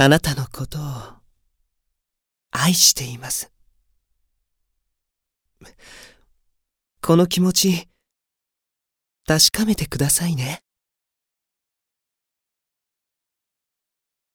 あなたのことを愛しています。この気持ち、確かめてくださいね。